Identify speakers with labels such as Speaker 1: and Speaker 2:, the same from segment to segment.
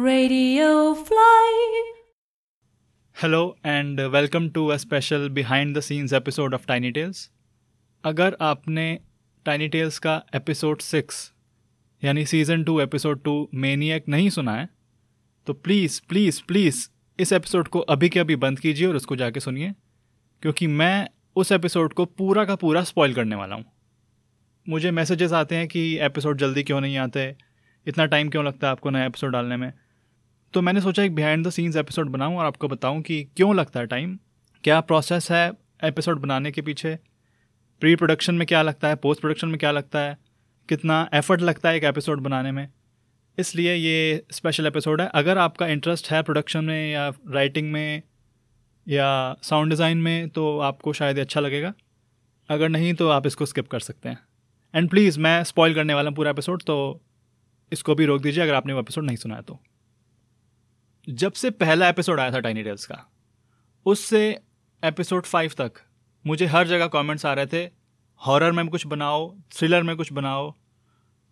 Speaker 1: Radio Fly.
Speaker 2: Hello and welcome to a special behind the scenes episode of Tiny Tales अगर आपने Tiny Tales का episode six यानी season two episode two maniac नहीं सुना है तो प्लीज़ प्लीज़ प्लीज़ इस एपिसोड को अभी के अभी बंद कीजिए और उसको जाके सुनिए, क्योंकि मैं उस एपिसोड को पूरा का पूरा स्पॉइल करने वाला हूँ। मुझे मैसेजेस आते हैं कि एपिसोड जल्दी क्यों नहीं आते, इतना टाइम क्यों लगता है आपको नया एपिसोड डालने में? तो मैंने सोचा एक बिहाइंड द सीन्स एपिसोड बनाऊँ और आपको बताऊँ कि क्यों लगता है टाइम क्या प्रोसेस है एपिसोड बनाने के पीछे? प्री प्रोडक्शन में क्या लगता है? पोस्ट प्रोडक्शन में क्या लगता है? कितना एफर्ट लगता है एक एपिसोड बनाने में? इसलिए ये स्पेशल एपिसोड है। अगर आपका इंटरेस्ट है प्रोडक्शन में या राइटिंग में या साउंड डिज़ाइन में तो आपको शायद अच्छा लगेगा। अगर नहीं तो आप इसको स्किप कर सकते हैं। एंड प्लीज़ मैं स्पॉइल करने वाला हूँ पूरा एपिसोड तो इसको भी रोक दीजिए अगर आपने वो एपिसोड नहीं सुना है तो। जब से पहला एपिसोड आया था टाइनी टेल्स का, उससे एपिसोड फाइव तक मुझे हर जगह कमेंट्स आ रहे थे हॉरर में कुछ बनाओ थ्रिलर में कुछ बनाओ।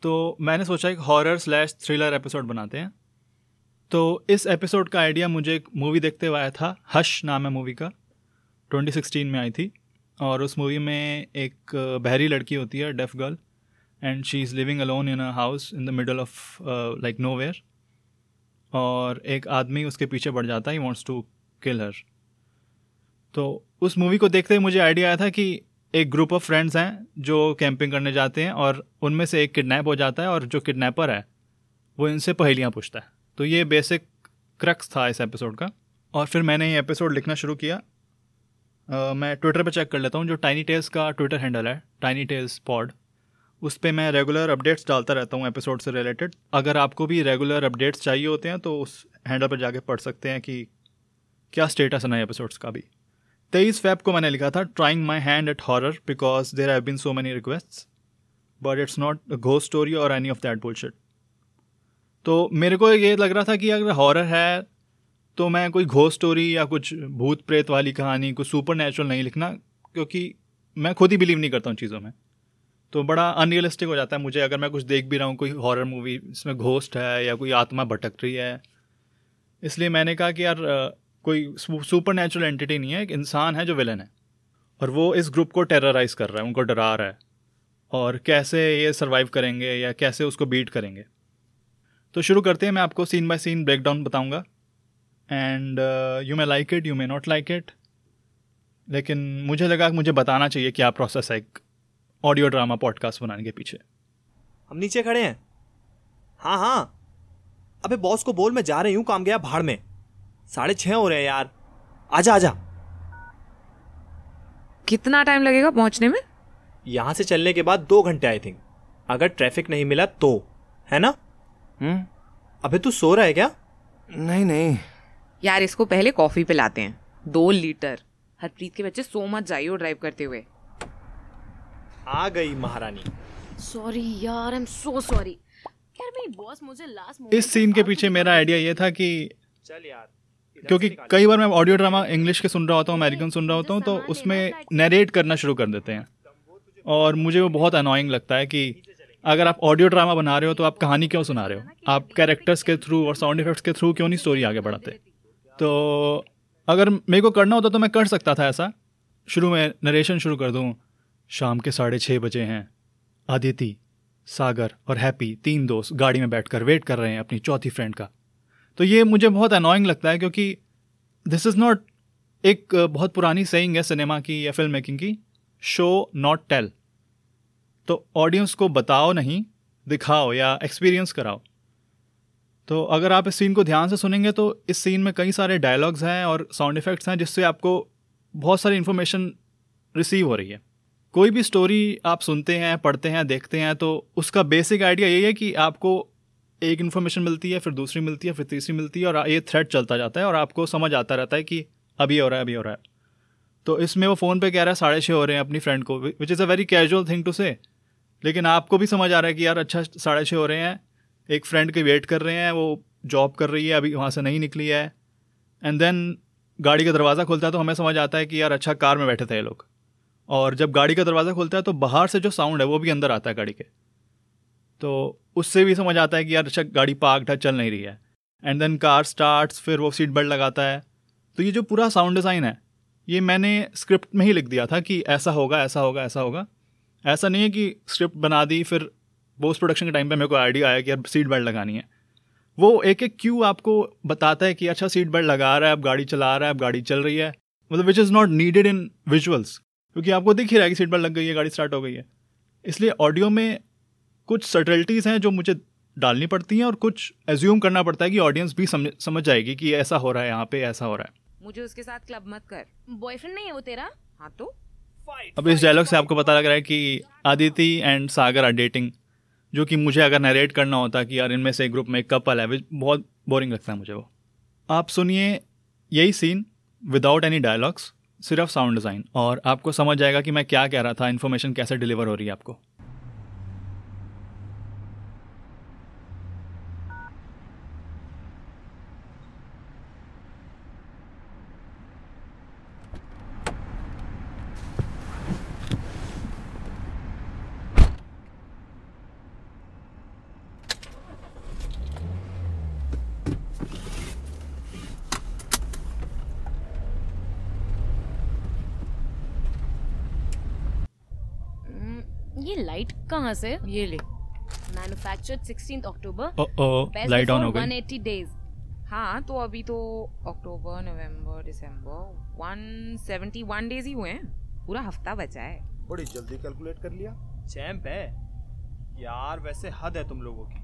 Speaker 2: तो मैंने सोचा एक हॉरर स्लैश थ्रिलर एपिसोड बनाते हैं। तो इस एपिसोड का आइडिया मुझे एक मूवी देखते हुए आया था हश नाम है मूवी का। 2016 में आई थी और उस मूवी में एक बहरी लड़की होती है deaf girl and she is living alone in a house in the middle of like nowhere और एक आदमी उसके पीछे बढ़ जाता है ही वॉन्ट्स टू किल हर तो उस मूवी को देखते ही मुझे आइडिया आया था कि एक ग्रुप ऑफ़ फ्रेंड्स हैं जो कैंपिंग करने जाते हैं और उनमें से एक किडनैप हो जाता है और जो किडनैपर है वो इनसे पहेलियाँ पूछता है। तो ये बेसिक क्रक्स था इस एपिसोड का। और फिर मैंने ये एपिसोड लिखना शुरू किया। uh, मैं ट्विटर पे चेक कर लेता हूँ जो टाइनी टेल्स का ट्विटर हैंडल है टाइनी टेल्स पॉड उस पर मैं रेगुलर अपडेट्स डालता रहता हूँ एपिसोड से रिलेटेड अगर आपको भी रेगुलर अपडेट्स चाहिए होते हैं तो उस हैंडल पर जाके पढ़ सकते हैं कि क्या स्टेटस है नए एपिसोड्स का भी। तेईस फेब को मैंने लिखा था trying my hand at horror because there have been so many request but it's not ghost story or any of that bullshit तो मेरे को ये लग रहा था कि अगर हॉरर है तो मैं कोई घो स्टोरी या कुछ भूत प्रेत वाली कहानी, कुछ सुपर नेचुरल नहीं लिखना, क्योंकि मैं खुद ही बिलीव नहीं करता हूँ चीज़ों में। तो बड़ा अनरियलिस्टिक हो जाता है मुझे अगर मैं कुछ देख भी रहा हूँ, कोई हॉरर मूवी इसमें घोस्ट है या कोई आत्मा भटक रही है। इसलिए मैंने कहा कि यार कोई सुपर नेचुरल एंटिटी नहीं है, एक इंसान है जो विलन है। और वो इस ग्रुप को टेरराइज कर रहा है, उनको डरा रहा है। और कैसे ये सर्वाइव करेंगे या कैसे उसको बीट करेंगे। तो शुरू करते हैं, मैं आपको scene by scene break down बताऊँगा and you may like it you may not like it लेकिन मुझे लगा कि मुझे बताना चाहिए क्या प्रोसेस है एक ऑडियो ड्रामा पॉडकास्ट बनाने के पीछे।
Speaker 3: हम नीचे खड़े हैं। हाँ हाँ। अबे बॉस को बोल मैं जा रही हूँ काम गया भाड़ में। साढ़े छह हो रहे हैं यार। आजा आजा।
Speaker 4: कितना टाइम लगेगा पहुँचने में?
Speaker 3: यहाँ से चलने के बाद दो घंटे आई थिंक अगर ट्रैफ़िक नहीं मिला तो है ना?
Speaker 5: हम्म।
Speaker 3: अबे तू सो रहा है क्या?
Speaker 5: नहीं नहीं।
Speaker 4: यार इसको पहले कॉफ़ी पिलाते हैं। दो लीटर हरप्रीत के बच्चे सो मच जाइयो ड्राइव करते हुए।
Speaker 3: आ गई महारानी।
Speaker 1: सॉरी यार आई एम सो सॉरी यार मेरी बॉस मुझे लास्ट
Speaker 2: इस सीन के पीछे मेरा आइडिया ये था कि
Speaker 3: चल यार
Speaker 2: क्योंकि कई बार मैं ऑडियो ड्रामा इंग्लिश के सुन रहा होता हूँ अमेरिकन सुन रहा होता हूँ तो उसमें नरेट करना शुरू कर देते हैं। और मुझे वो बहुत अनोइंग लगता है कि अगर आप ऑडियो ड्रामा बना रहे हो तो आप कहानी क्यों सुना रहे हो? आप कैरेक्टर्स के थ्रू और साउंड इफेक्ट्स के थ्रू क्यों नहीं स्टोरी आगे बढ़ाते? तो अगर मेरे को करना होता तो मैं कर सकता था ऐसा। शुरू में नरेशन शुरू कर दूँ शाम के साढ़े छः बजे हैं। आदिति, सागर और हैप्पी तीन दोस्त गाड़ी में बैठकर वेट कर रहे हैं अपनी चौथी फ्रेंड का। तो ये मुझे बहुत अनोइंग लगता है क्योंकि दिस इज़ नॉट एक बहुत पुरानी सही है सिनेमा की या फ़िल्म मेकिंग की शो नॉट टेल तो ऑडियंस को बताओ नहीं, दिखाओ या एक्सपीरियंस कराओ। तो अगर आप इस सीन को ध्यान से सुनेंगे तो इस सीन में कई सारे डायलॉग्स हैं और साउंड इफ़ेक्ट्स हैं जिससे आपको बहुत सारी इन्फॉर्मेशन रिसीव हो रही है। कोई भी स्टोरी आप सुनते हैं, पढ़ते हैं, देखते हैं तो उसका बेसिक आइडिया यही है कि आपको एक इन्फॉर्मेशन मिलती है, फिर दूसरी मिलती है, फिर तीसरी मिलती है और ये थ्रेड चलता जाता है और आपको समझ आता रहता है कि अभी हो रहा है अभी हो रहा है। तो इसमें वो फ़ोन पे कह रहा है, साढ़े छः हो रहे हैं अपनी फ्रेंड को which is a very casual thing to say लेकिन आपको भी समझ आ रहा है कि यार अच्छा साढ़े छः हो रहे हैं, एक फ्रेंड के वेट कर रहे हैं, वो जॉब कर रही है, अभी वहाँ से नहीं निकली है। एंड देन गाड़ी का दरवाज़ा खुलता है तो हमें समझ आता है कि यार अच्छा कार में बैठे थे ये लोग। और जब गाड़ी का दरवाज़ा खुलता है तो बाहर से जो साउंड है वो भी अंदर आता है गाड़ी के। तो उससे भी समझ आता है कि यार अच्छा गाड़ी पार्कड है, चल नहीं रही है। एंड देन कार स्टार्ट फिर वो सीट बेल्ट लगाता है। तो ये जो पूरा साउंड डिज़ाइन है, ये मैंने स्क्रिप्ट में ही लिख दिया था कि ऐसा होगा ऐसा होगा ऐसा होगा। ऐसा नहीं है कि स्क्रिप्ट बना दी, फिर पोस्ट प्रोडक्शन के टाइम पे मेरे को आइडिया आया कि यार सीट बेल्ट लगानी है। वो एक एक क्यू आपको बताता है कि अच्छा सीट बेल्ट लगा रहा है, अब गाड़ी चला रहा है, अब गाड़ी चल रही है। मतलब which is not needed in visuals क्योंकि आपको दिख ही रहा है कि सीट बेल्ट लग गई है गाड़ी स्टार्ट हो गई है। इसलिए ऑडियो में कुछ सटल्टीज़ हैं जो मुझे डालनी पड़ती हैं और कुछ एज्यूम करना पड़ता है कि ऑडियंस भी समझ समझ जाएगी कि ऐसा हो रहा है यहाँ पे ऐसा हो रहा है।
Speaker 4: मुझे उसके साथ क्लब मत कर।
Speaker 1: बॉयफ्रेंड नहीं है वो तेरा?
Speaker 4: हाँ तो?
Speaker 2: अब इस डायलॉग से आपको पता लग रहा है कि Aditi and Sagar are dating जो कि मुझे अगर नरेट करना होता कि यार इनमें से एक ग्रुप में एक कपल है बहुत बोरिंग लगता है मुझे वो। आप सुनिए यही सीन विदाउट एनी डायलॉग्स सिर्फ़ साउंड डिज़ाइन और आपको समझ जाएगा कि मैं क्या कह रहा था इन्फॉर्मेशन कैसे डिलीवर हो रही है आपको
Speaker 1: हम्म, ये लाइट कहाँ से?
Speaker 4: ये ले।
Speaker 1: Manufactured 16th October
Speaker 2: light on हो गई।
Speaker 1: 180 डेज़
Speaker 4: हाँ तो अभी तो अक्टूबर नवंबर दिसंबर 171 डेज़ ही हुए हैं। पूरा हफ़्ता बचा है।
Speaker 5: बड़ी जल्दी कैलकुलेट कर लिया।
Speaker 3: चैंप है। यार वैसे हद है तुम लोगों की।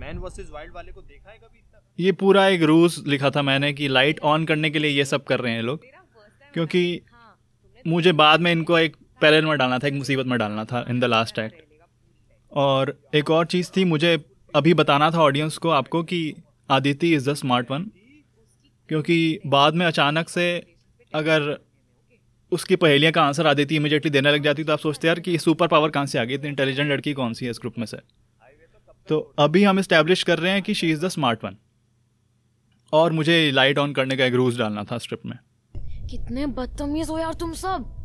Speaker 3: मैन वर्सेस वाइल्ड वाले को देखा है कभी इतना?
Speaker 2: ये पूरा एक रूल्स लिखा था मैंने कि लाइट ऑन करने के लिए ये सब कर रहे हैं लोग। क्योंकि मुझे बाद में इनको एक पैरल में डालना था, एक मुसीबत में डालना था इन द लास्ट एक्ट और एक और चीज़ थी, मुझे अभी बताना था ऑडियंस को आपको कि Aditi is the smart one क्योंकि बाद में अचानक से अगर उसकी पहेलियाँ का आंसर आदिति इमीडिएटली देने लग जाती तो आप सोचते यार कि सुपर पावर कहाँ से आ गई, इतनी इंटेलिजेंट लड़की कौन सी है इस ग्रुप में से? तो अभी हम इस्टेब्लिश कर रहे हैं कि she is the smart one और मुझे लाइट ऑन करने का एक रूल्स डालना था स्क्रिप्ट में.
Speaker 1: कितने बदतमीज हो यार तुम सब।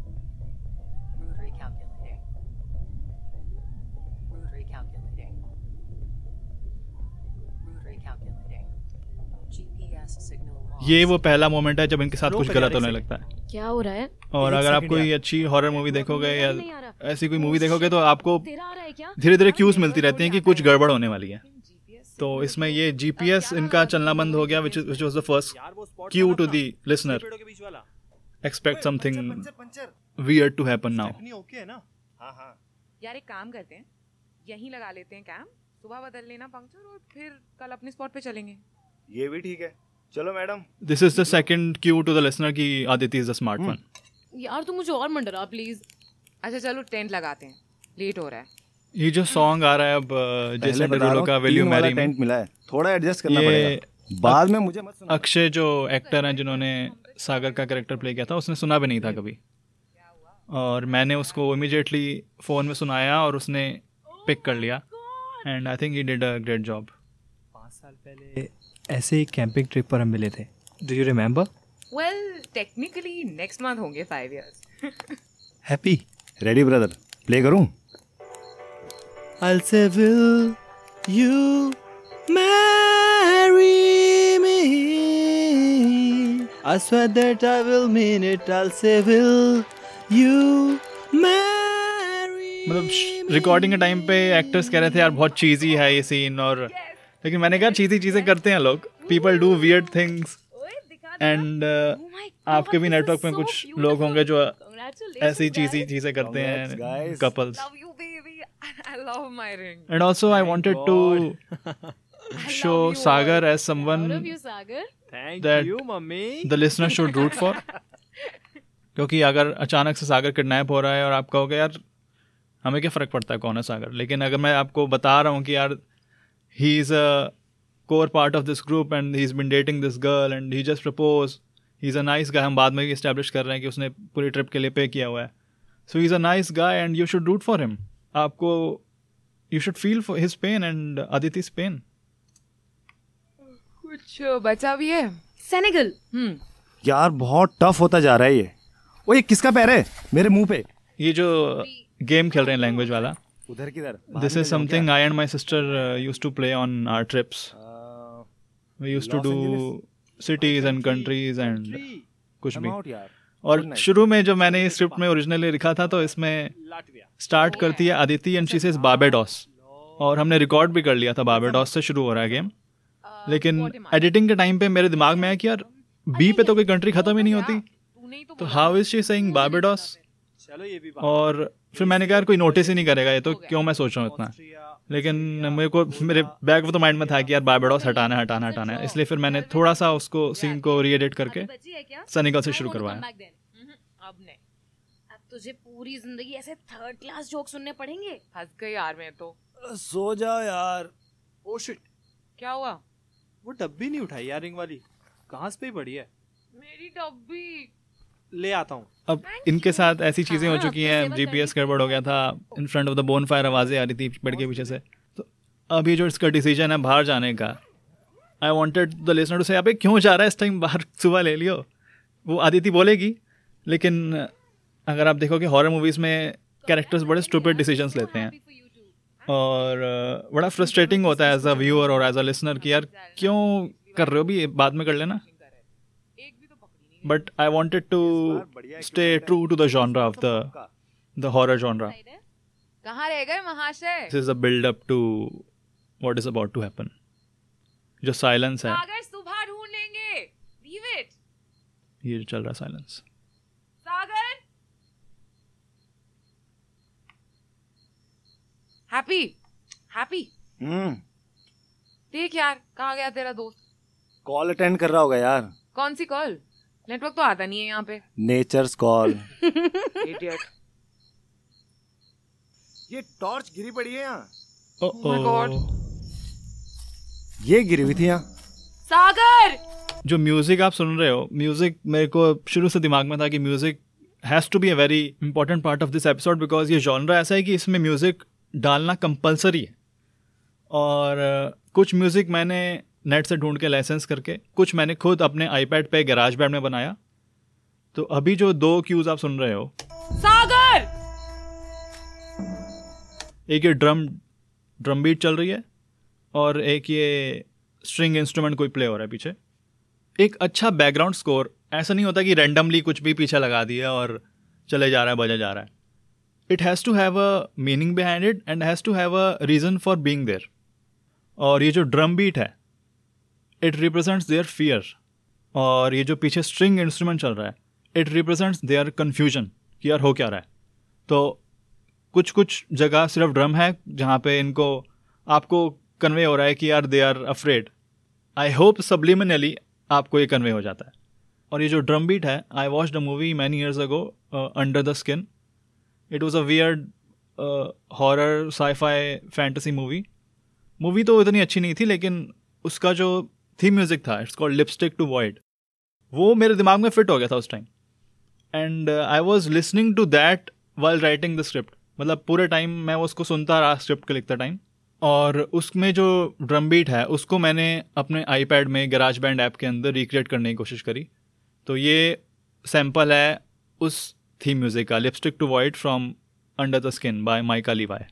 Speaker 2: ये वो पहला मोमेंट है जब इनके साथ कुछ गलत होने लगता है।
Speaker 1: क्या हो रहा है?
Speaker 2: और अगर आप कोई अच्छी हॉरर मूवी देखोगे या। ऐसी कोई मूवी देखोगे तो आपको धीरे धीरे क्यूज मिलती रहती है कि कुछ गड़बड़ होने वाली है। तो इसमें ये जीपीएस इनका चलना बंद हो गया which which was the first cue to the listener expect something weird to happen now
Speaker 3: नहीं ओके है ना? हाँ हाँ।
Speaker 4: यार एक काम करते हैं। यहीं लगा लेते हैं कैम सुबह बदल लेना पंक्चर और फिर कल अपने स्पॉट पे चलेंगे।
Speaker 5: ये भी ठीक है। चलो madam.
Speaker 2: This is the second cue to the listener की Aditi is the smart one
Speaker 1: यार तू मुझे और मंडरा प्लीज़
Speaker 4: अच्छा चलो टेंट लगाते हैं। लेट हो रहा है।
Speaker 2: ये जो सॉन्ग आ रहा है अब जैसे डेरुलो का विल यू मैरी
Speaker 5: टेंट मिला है। थोड़ा एडजस्ट करना पड़ेगा। बाद में मुझे मत सुना
Speaker 2: अक्षय जो एक्टर हैं जिन्होंने सागर का कैरेक्टर प्ले किया था उसने सुना भी नहीं था कभी। और मैंने उसको इमिजिएटली फ़ोन में सुनाया और उसने पिक कर लिया। And I think he did a great job
Speaker 3: पाँच साल पहले ऐसे ही कैंपिंग ट्रिप पर हम मिले थे। Do you remember
Speaker 4: well technically next month होंगे five years
Speaker 3: happy
Speaker 5: ready brother play करूँ?
Speaker 3: I'll say will you marry me? I swear that I will mean it. I'll say will you marry
Speaker 2: मतलब recording के time पे actors कह रहे थे यार बहुत चीज़ी है ये सीन और लेकिन मैंने कहा चीज़ी चीज़ें करते हैं लोग। People do weird things and आपके भी नेटवर्क में कुछ लोग होंगे जो ऐसी चीज़ी चीज़ें करते हैं couples
Speaker 4: love you baby I love my ring
Speaker 2: and also I wanted to show Sagar as someone
Speaker 1: you Sagar
Speaker 2: that
Speaker 3: you mummy
Speaker 2: the listener should root for क्योंकि अगर अचानक से सागर किडनैप हो रहा है और आप कहोगे यार हमें क्या फ़र्क पड़ता है कौन है सागर लेकिन अगर मैं आपको बता रहा हूँ कि यार he is a core part of this group and he is been dating this girl and he just propose he is a nice guy हम बाद में भी इस्टेब्लिश कर रहे हैं कि उसने पूरी ट्रिप के लिए पे किया हुआ है। So he is a nice guy and you should root for him आपको you should feel for his pain and Aditi's pain
Speaker 4: कुछ बचा भी है?
Speaker 1: सेनेगल
Speaker 4: हम्म।
Speaker 5: यार बहुत टफ होता जा रहा है ये। ओ ये किसका पैर है? मेरे मुँह पे।
Speaker 2: ये जो गेम खेल रहे हैं लैंग्वेज वाला।
Speaker 5: उधर किधर?
Speaker 2: This is something I and my sister uh, used to play on our trips. We used to do cities and countries and कुछ भी। और शुरू में जो मैंने इस स्क्रिप्ट में ओरिजिनली लिखा था तो इसमें स्टार्ट करती है Aditi and she says Barbados और हमने रिकॉर्ड भी कर लिया था बारबेडॉस से शुरू हो रहा है गेम लेकिन एडिटिंग के टाइम पे मेरे दिमाग में आया कि यार बी पे तो कोई कंट्री खत्म ही नहीं होती।
Speaker 4: तो
Speaker 2: तो how is she saying Barbados
Speaker 3: चलो ये भी
Speaker 2: और फिर मैंने कहा यार कोई नोटिस ही नहीं करेगा ये तो क्यों मैं सोच रहा हूँ इतना? लेकिन मेरे को मेरे बैक ऑफ़ द माइंड में था कि यार बारबेडॉस हटाना है हटाना हटाना है। इसलिए फिर मैंने थोड़ा सा उसको सीन को रीएडिट करके सनिकल से शुरू करवाया।
Speaker 1: come back then.
Speaker 4: हम्म, अब
Speaker 1: तुझे पूरी ज़िंदगी ऐसे थर्ड क्लास जोक सुनने पड़ेंगे?
Speaker 4: फंस गई यार मैं तो।
Speaker 5: सो जा यार।
Speaker 3: ओ शिट
Speaker 4: क्या हुआ?
Speaker 3: वो डब्बी नहीं उठाई यार रिंग वाली। कहाँ पे पड़ी है?
Speaker 4: मेरी डब्बी।
Speaker 3: ले आता हूँ।
Speaker 2: अब इनके साथ ऐसी चीज़ें हो
Speaker 1: हाँ,
Speaker 2: चुकी हैं जीपीएस गड़बड़ हो गया था in front of the bonfire आवाज़ें आ रही थी बेड के पीछे से। तो अभी जो इसका डिसीज़न है बाहर जाने का I wanted the listener to say अबे क्यों जा रहा है इस टाइम बाहर? सुबह ले लियो। वो आदिति बोलेगी लेकिन अगर आप देखो कि हॉरर मूवीज़ में कैरेक्टर्स बड़े स्टूपिड डिसीजंस लेते हैं। और बड़ा फ्रस्ट्रेटिंग होता है एज अ व्यूअर और एज अ लिसनर कि यार क्यों कर रहे हो? भी बाद में कर लेना।
Speaker 4: तो नहीं
Speaker 2: but I wanted to stay true to the genre of the the horror genre
Speaker 4: कहाँ रह गए महाशय?
Speaker 2: This is a build up to what is about to happen. जो साइलेंस है।
Speaker 4: सागर सुबह ढूंढ लेंगे। लीव इट
Speaker 2: ये जो चल रहा है साइलेंस
Speaker 4: सागर? Happy happy
Speaker 5: hmm.
Speaker 4: देख यार कहाँ गया तेरा दोस्त?
Speaker 5: कॉल अटेंड कर रहा होगा यार।
Speaker 4: कौन सी कॉल नेटवर्क तो आता नहीं है यहाँ पे।
Speaker 5: नेचर्स कॉल
Speaker 4: इडियट
Speaker 5: ये टॉर्च गिरी पड़ी है यहाँ।
Speaker 2: Oh
Speaker 4: my God.
Speaker 5: ये गिरी हुई थी यहाँ।
Speaker 4: सागर!
Speaker 2: जो म्यूज़िक आप सुन रहे हो म्यूज़िक मेरे को शुरू से दिमाग में था कि music has to be a very important part of this episode because ये जॉनरा ऐसा है कि इसमें म्यूज़िक डालना कंपलसरी है। और कुछ म्यूज़िक मैंने नेट से ढूंढ के लाइसेंस करके कुछ मैंने खुद अपने आईपैड पे गैराज बैंड में बनाया। तो अभी जो दो क्यूज आप सुन रहे हो।
Speaker 4: सागर!
Speaker 2: एक ये ड्रम ड्रम बीट चल रही है और एक ये स्ट्रिंग इंस्ट्रूमेंट कोई प्ले हो रहा है पीछे। एक अच्छा बैकग्राउंड स्कोर ऐसा नहीं होता कि रैंडमली कुछ भी पीछे लगा दिया और चले जा रहा है बजा जा रहा है। It has to have a meaning behind it and has to have a reason for being there और ये जो ड्रम बीट है इट रिप्रेजेंट्स देयर फियर और ये जो पीछे स्ट्रिंग इंस्ट्रूमेंट चल रहा है इट रिप्रेजेंट्स देयर कन्फ्यूज़न कि यार हो क्या रहा है। तो कुछ कुछ जगह सिर्फ़ ड्रम है जहाँ पे इनको आपको कन्वे हो रहा है कि यार they are afraid I hope subliminally आपको ये कन्वे हो जाता है। और ये जो ड्रम बीट है I watch the movie many years ago under the skin it was a weird horror sci-fi fantasy movie movie तो इतनी अच्छी नहीं थी, लेकिन उसका जो थीम म्यूज़िक था. It's called lipstick to void वो मेरे दिमाग में फिट हो गया था उस time and I was listening to that while writing the script मतलब पूरे टाइम मैं उसको सुनता रहा स्क्रिप्ट को लिखता टाइम और उसमें जो ड्रम बीट है, उसको मैंने अपने आईपैड में गराज बैंड ऐप के अंदर रिक्रिएट करने की कोशिश करी. तो ये सैंपल है उस थीम म्यूज़िक का lipstick to void from under the skin by Mica Levi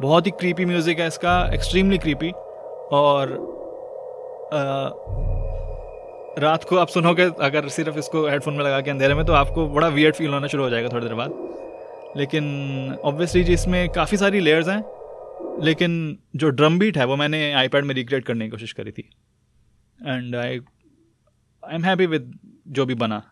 Speaker 2: बहुत ही क्रीपी म्यूज़िक है इसका एक्सट्रीमली क्रीपी और अ, रात को आप सुनोगे अगर सिर्फ़ इसको हेडफोन में लगा के अंधेरे में तो आपको बड़ा वियर्ड फील होना शुरू हो जाएगा थोड़ी देर बाद. लेकिन ऑब्वियसली जी इसमें काफ़ी सारी लेयर्स हैं लेकिन जो ड्रम बीट है वो मैंने आईपैड में रिक्रिएट करने की कोशिश करी थी. And I I am happy with जो भी बना.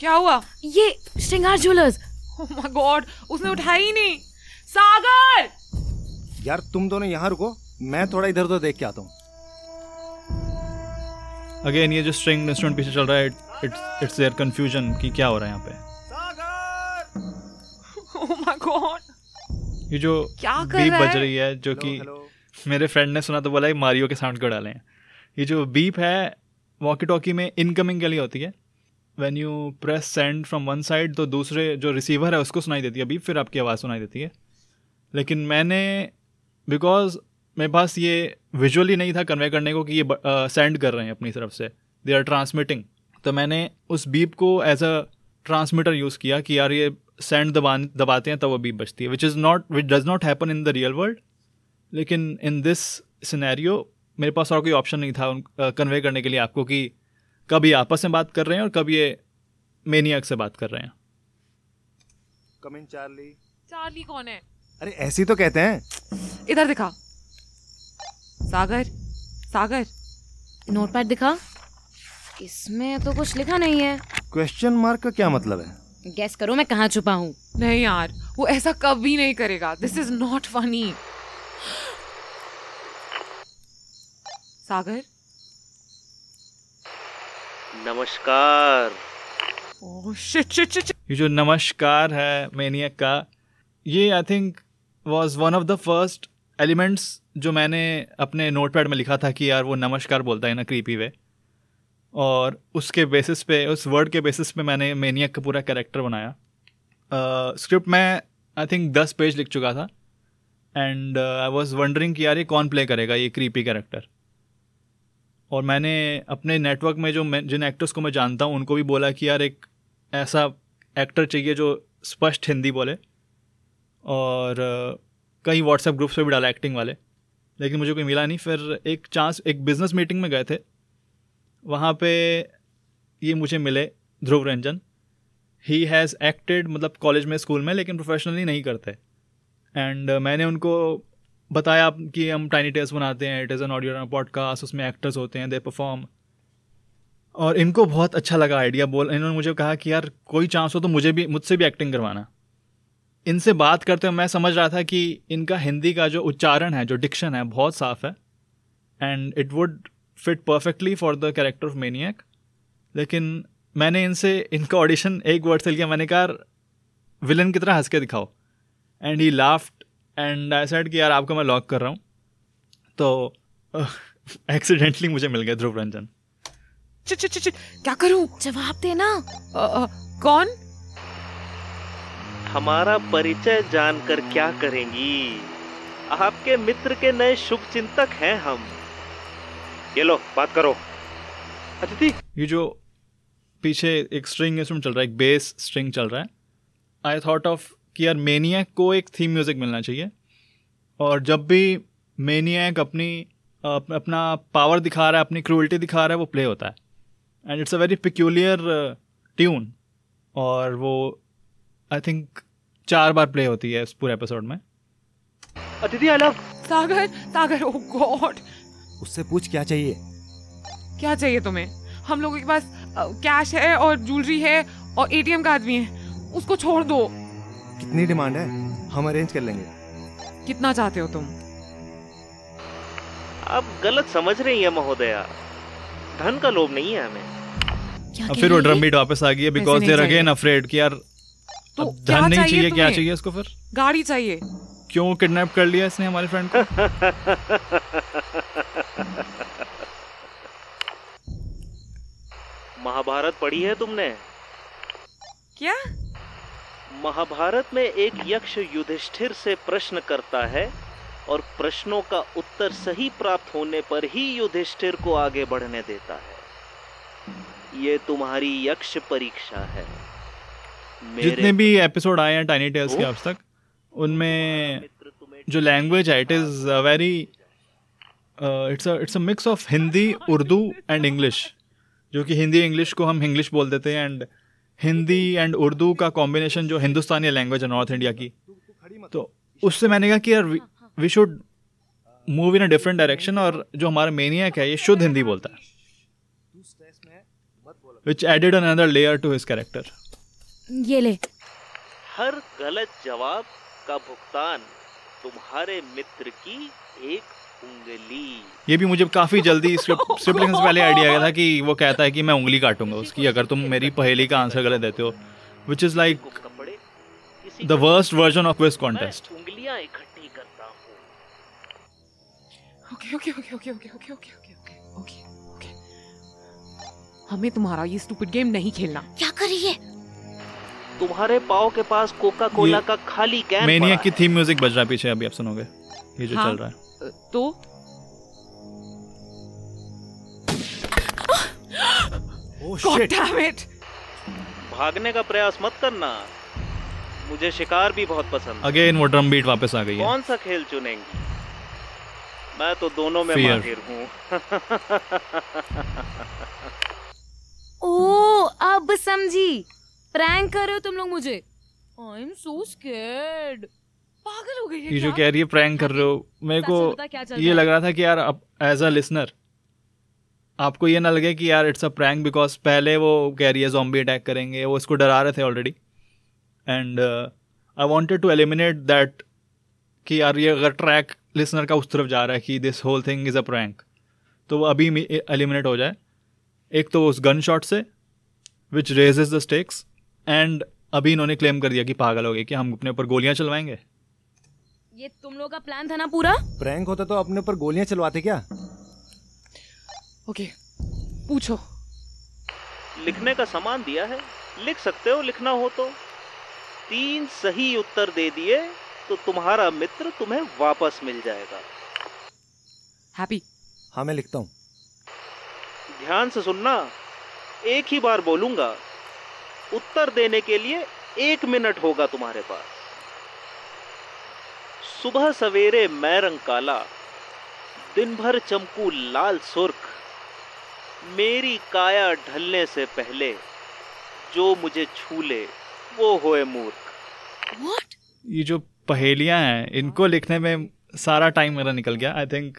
Speaker 4: क्या हुआ?
Speaker 1: ये श्रृंगार ज्वेलर्स।
Speaker 4: ओह माय गॉड उसने उठाई ही नहीं। सागर!
Speaker 5: यार तुम दोनों यहाँ रुको मैं थोड़ा इधर उधर देख के आता हूँ।
Speaker 2: अगेन ये जो स्ट्रिंग इंस्ट्रूमेंट पीछे चल रहा है इट्स इट्स देयर कंफ्यूजन कि क्या हो रहा है यहाँ पे।
Speaker 4: ओह माय गॉड
Speaker 2: ये जो
Speaker 4: क्या कर
Speaker 2: बीप बज रही है जो कि मेरे फ्रेंड ने सुना तो बोला मारियो के साउंड को डालें। ये जो बीप है वॉकी टॉकी में इनकमिंग के लिए होती है। When you press send from one side तो दूसरे जो रिसीवर है उसको सुनाई देती है। बीप फिर आपकी आवाज़ सुनाई देती है। लेकिन मैंने बिकॉज़ मेरे पास ये विजुअली नहीं था कन्वे करने को कि ये सेंड uh, कर रहे हैं अपनी तरफ़ से। दे आर ट्रांसमिटिंग तो मैंने उस बीप को एज अ ट्रांसमीटर यूज़ किया कि यार ये सेंड दबा दबाते हैं तब वो बीप बजती है। Which is not which does not happen in the real world लेकिन इन दिस सिनेरियो मेरे पास और कोई ऑप्शन नहीं था कन्वे uh, करने के लिए आपको कि ये आपस में बात कर रहे हैं और कभी ये मेनियक से बात कर रहे हैं?
Speaker 5: कम इन चार्ली
Speaker 4: चार्ली कौन है?
Speaker 5: अरे ऐसी तो कहते हैं।
Speaker 4: इधर दिखा। सागर सागर।
Speaker 1: नोटपैड दिखा। इसमें तो कुछ लिखा नहीं है।
Speaker 5: क्वेश्चन मार्क का क्या मतलब है?
Speaker 1: गैस करो मैं कहाँ छुपा हूँ।
Speaker 4: नहीं यार वो ऐसा कभी नहीं करेगा। This is not funny Sagar
Speaker 3: नमस्कार।
Speaker 4: ओह शिट शिट शिट
Speaker 2: ये जो नमस्कार है मेनियक का ये I think was one of the first elements जो मैंने अपने नोटपैड में लिखा था कि यार वो नमस्कार बोलता है ना क्रीपी वे और उसके बेसिस पे उस वर्ड के बेसिस पे मैंने मेनियक का पूरा कैरेक्टर बनाया। स्क्रिप्ट uh, मैं आई थिंक दस पेज लिख चुका था। एंड आई वॉज़ वंडरिंग कि यार ये कौन प्ले करेगा ये क्रीपी कैरेक्टर और मैंने अपने नेटवर्क में जो मैं, जिन एक्टर्स को मैं जानता हूँ, उनको भी बोला कि यार एक ऐसा एक्टर चाहिए जो स्पष्ट हिंदी बोले और कई व्हाट्सएप ग्रुप्स पर भी डाला एक्टिंग वाले। लेकिन मुझे कोई मिला नहीं। फिर एक चांस एक बिज़नेस मीटिंग में गए थे। वहाँ पे ये मुझे मिले, Dhruv Ranjan. He has acted मतलब कॉलेज में स्कूल में, लेकिन प्रोफेशनली नहीं करते। एंड मैंने उनको बताया कि हम टाइनी टेस्ट बनाते हैं it is an audio podcast उसमें एक्टर्स होते हैं दे परफॉर्म और इनको बहुत अच्छा लगा आइडिया बोल, इन्होंने मुझे कहा कि यार, कोई चांस हो तो मुझे भी, मुझसे भी एक्टिंग करवाना। इनसे बात करते हुए मैं समझ रहा था कि इनका हिंदी का जो उच्चारण है, जो डिक्शन है, बहुत साफ़ है। And it would fit perfectly for the character of maniac लेकिन मैंने इनसे, इनका ऑडिशन एक वर्ड से लिया, मैंने कहा विलन की तरह हंस के दिखाओ. And he laughed and I said कि यार आपको मैं लॉक कर रहा हूँ। तो एक्सीडेंटली मुझे मिल गया ध्रुव रंजन।
Speaker 4: क्या करूँ?
Speaker 1: जवाब देना
Speaker 4: कौन?
Speaker 3: हमारा परिचय जानकर क्या करेंगी? आपके मित्र के नए शुभ चिंतक हैं हम। ये लो बात करो। अतिथि
Speaker 2: ये जो पीछे एक स्ट्रिंग इंस्ट्रूमेंट चल रहा है एक बेस स्ट्रिंग चल रहा है। आई थॉट ऑफ़ कि यार मेनियक को एक थीम म्यूज़िक मिलना चाहिए। और जब भी मेनियक अपनी अपना पावर दिखा रहा है अपनी क्रूअल्टी दिखा रहा है वो प्ले होता है। And it's a very peculiar tune और वो आई थिंक चार बार प्ले होती है इस पूरे एपिसोड में।
Speaker 3: अतिथि I love
Speaker 4: Sagar Sagar oh God
Speaker 5: उससे पूछ क्या चाहिए?
Speaker 4: क्या चाहिए तुम्हें? हम लोगों के पास कैश है और ज्वेलरी है और एटीएम कार्ड भी है। उसको छोड़ दो।
Speaker 5: कितनी डिमांड है? हम अरेंज कर लेंगे।
Speaker 4: कितना चाहते हो तुम?
Speaker 3: आप गलत समझ रही हैं महोदया। धन का लोभ नहीं है हमें।
Speaker 2: अब फिर वो ड्रम बीट वापस आ गई है बिकॉज़ देर अगेन अफ्रेड कि यार
Speaker 4: तो
Speaker 2: अब धन नहीं
Speaker 4: चाहिए
Speaker 2: चाहिए क्या चाहिए इसको फिर?
Speaker 4: गाड़ी चाहिए।
Speaker 2: क्यों किडनैप कर लिया इसने हमारे फ्रेंड को?
Speaker 3: महाभारत पढ़ी है तुमने?
Speaker 4: क्या?
Speaker 3: महाभारत में एक यक्ष युधिष्ठिर से प्रश्न करता है और प्रश्नों का उत्तर सही प्राप्त होने पर ही युधिष्ठिर को आगे बढ़ने देता है। ये तुम्हारी यक्ष परीक्षा है।
Speaker 2: जितने भी एपिसोड आए हैं टाइनी टेल्स के अब तक उनमें जो लैंग्वेज है it is very it's it's a mix of Hindi Urdu and English जो कि हिंदी इंग्लिश को हम इंग्लिश बोल देते हैं एंड हिंदी एंड उर्दू का कॉम्बिनेशन जो हिंदुस्तानी लैंग्वेज है नॉर्थ इंडिया की तो उससे मैंने कहा कि यार we should move in a different direction और जो हमारा मेनियक है ये शुद्ध हिंदी बोलता है। Which added another layer to his character
Speaker 1: ये ले।
Speaker 3: हर गलत जवाब का भुगतान तुम्हारे मित्र की एक
Speaker 2: ये भी मुझे काफ़ी जल्दी स्क्रिप्ट से पहले आइडिया आया था कि वो कहता है कि मैं उंगली काटूँगा उसकी अगर तुम मेरी पहेली का आंसर गलत देते हो which is like the worst version of
Speaker 3: this
Speaker 2: contest
Speaker 3: उंगलियाँ इकट्ठी करता हूँ।
Speaker 4: हमें तुम्हारा ये स्टूपिड गेम नहीं खेलना।
Speaker 1: क्या कर रही है?
Speaker 3: तुम्हारे पाओ के पास कोका कोला का खाली कैन मैनिया
Speaker 2: की थीम म्यूज़िक बज रहा है पीछे अभी आप सुनोगे। ये जो
Speaker 4: हाँ।
Speaker 2: चल रहा है।
Speaker 4: तो?
Speaker 5: ओह
Speaker 4: गॉड
Speaker 5: शिट
Speaker 3: भागने का प्रयास मत करना। मुझे शिकार भी बहुत पसंद
Speaker 2: अगेन वो ड्रम बीट वापस आ गई है।
Speaker 3: कौन सा खेल चुनेंगी? मैं तो दोनों में
Speaker 2: Fear.
Speaker 3: माहिर हूँ।
Speaker 1: ओ अब समझी। प्रैंक कर रहे हो तुम लोग मुझे। आई एम सो स्कैर्ड पागल हो गई है
Speaker 2: ये जो कह रही है प्रैंक कर रहे हो। मेरे को ये लग रहा था कि यार अब एज अ लिसनर आपको ये ना लगे कि यार इट्स अ प्रैंक बिकॉज़ पहले वो कह रही है जॉम्बी अटैक करेंगे वो इसको डरा रहे थे already and I wanted to eliminate that कि यार ये अगर ट्रैक लिसनर का उस तरफ़ जा रहा है कि this whole thing is a prank तो वो अभी एलिमिनेट हो जाए। एक तो उस गन शॉट से which raises the stakes and अभी इन्होंने क्लेम कर दिया कि पागल हो गए कि हम अपने ऊपर गोलियाँ चलवाएँगे।
Speaker 1: ये तुम लोग का प्लान था ना पूरा?
Speaker 5: प्रैंक होता तो अपने ऊपर गोलियाँ चलवाते क्या?
Speaker 4: ओके पूछो।
Speaker 3: लिखने का सामान दिया है। लिख सकते हो लिखना हो तो। तीन सही उत्तर दे दिए तो तुम्हारा मित्र तुम्हें वापस मिल जाएगा।
Speaker 4: हैप्पी
Speaker 5: हाँ मैं लिखता हूँ।
Speaker 3: ध्यान से सुनना। एक ही बार बोलूँगा। उत्तर देने के लिए एक मिनट होगा तुम्हारे पास। सुबह सवेरे मैं रंग काला दिन भर चमकू लाल सुर्ख। मेरी काया ढलने से पहले जो मुझे छू ले वो होए मूर्ख।
Speaker 1: व्हाट
Speaker 2: ये जो पहेलियाँ हैं इनको लिखने में सारा टाइम मेरा निकल गया। आई थिंक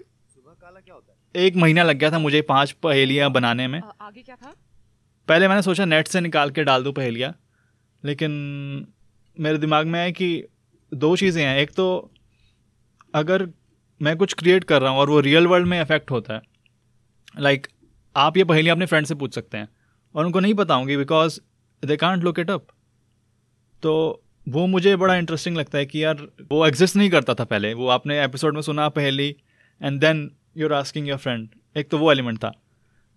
Speaker 2: एक महीना लग गया था मुझे पाँच पहेलियाँ बनाने में।
Speaker 4: आ, आगे क्या था?
Speaker 2: पहले मैंने सोचा नेट से निकाल के डाल दूँ पहेलियाँ लेकिन मेरे दिमाग में है कि दो चीज़ें हैं। एक तो अगर मैं कुछ क्रिएट कर रहा हूँ और वो रियल वर्ल्ड में इफ़ेक्ट होता है लाइक like, आप ये पहेलियाँ अपने फ्रेंड से पूछ सकते हैं और उनको नहीं पता होंगी because they can't look it up तो वो मुझे बड़ा इंटरेस्टिंग लगता है कि यार वो एग्जिस्ट नहीं करता था पहले। वो आपने एपिसोड में सुना पहली and then you're asking your friend एक तो वो एलिमेंट था।